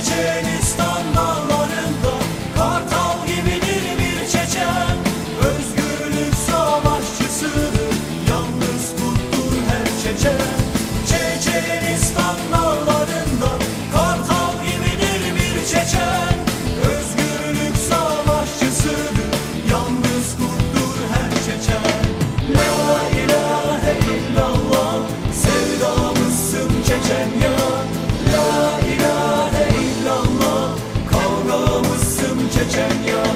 Church. to turn your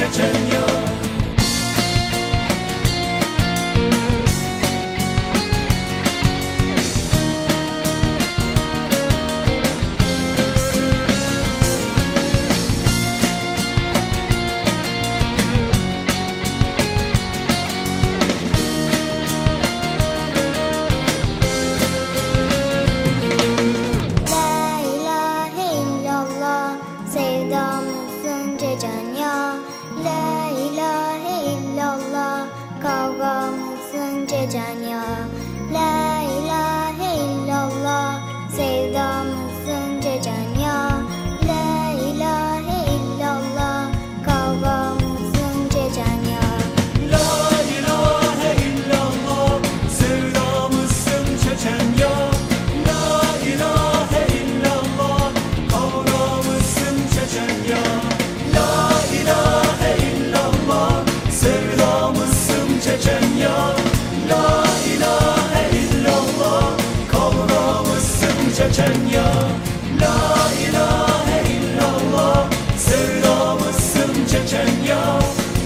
Çeçen. did and your kavgamızsın Çeçenya La ilahe illallah sevdamızsın Çeçenya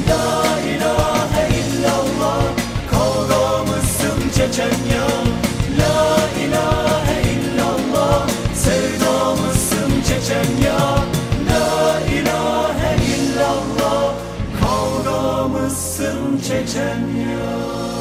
La ilahe illallah kavgamızsın Çeçenya La ilahe illallah sevdamızsın Çeçenya La ilahe illallah kavgamızsın Çeçenya